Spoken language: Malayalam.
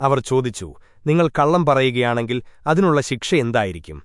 അവർ ചോദിച്ചു നിങ്ങൾ കള്ളം പറയുകയാണെങ്കിൽ അതിനുള്ള ശിക്ഷ എന്തായിരിക്കും?